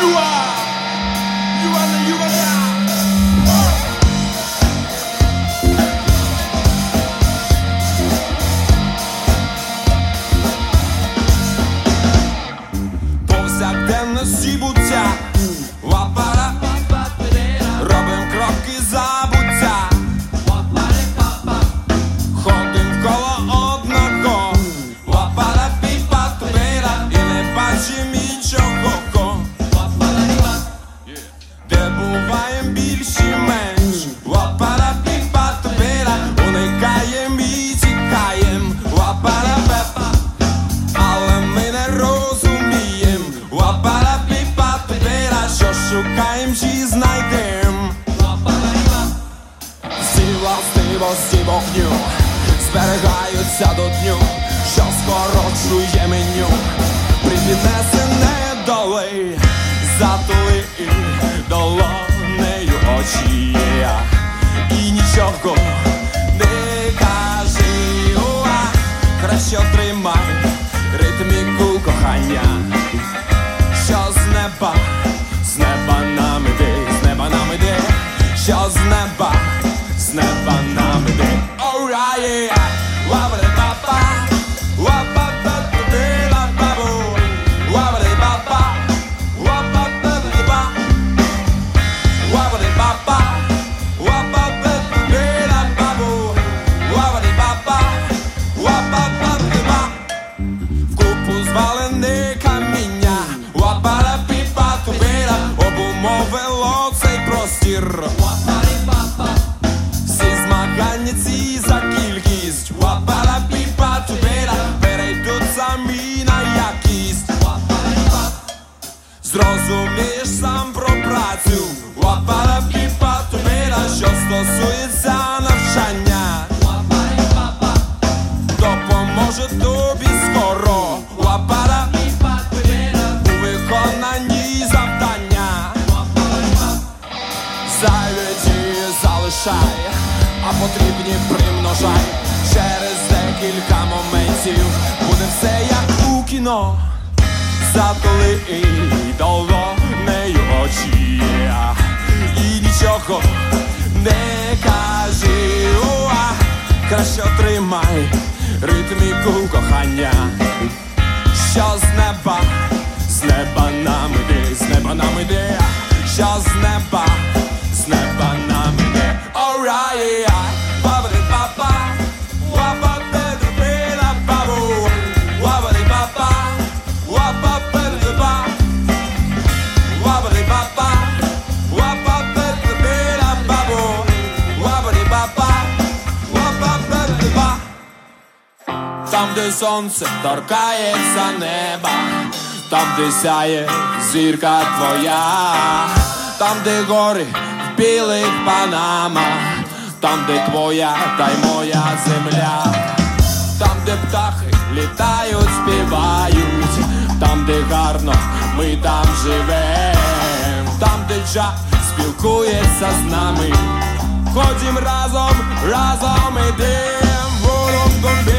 You are. Властивості вогню зберігаються до дню, що скорочує меню, Припіднесене доли, затули долонею очі І нічого policji za kilkist Łapala pipa, czubera, berej do sami na jakist Zrozumiesz sam proprację Łapala pipa, czubera, się stosuje za nawszania To pomoże tobie skoro Łapala pipa, czubera, wykona nie zadania Zajmie залишай, а потрібні примножай. Через декілька моментів буде все як у кіно. Затули долонею очі І нічого не кажи. Уа, Краще тримай ритміку кохання. Що з неба, з неба нам іде, з неба нам іде Що з неба, Там, де сонце торкається неба, там, де сяє зірка твоя, там, де гори в білих панамах, там, де твоя та й моя земля, там, де птахи літають, співають, там, де гарно, ми там живем, там, спілкується з нами, ходім разом, разом ідем, волом гомбі.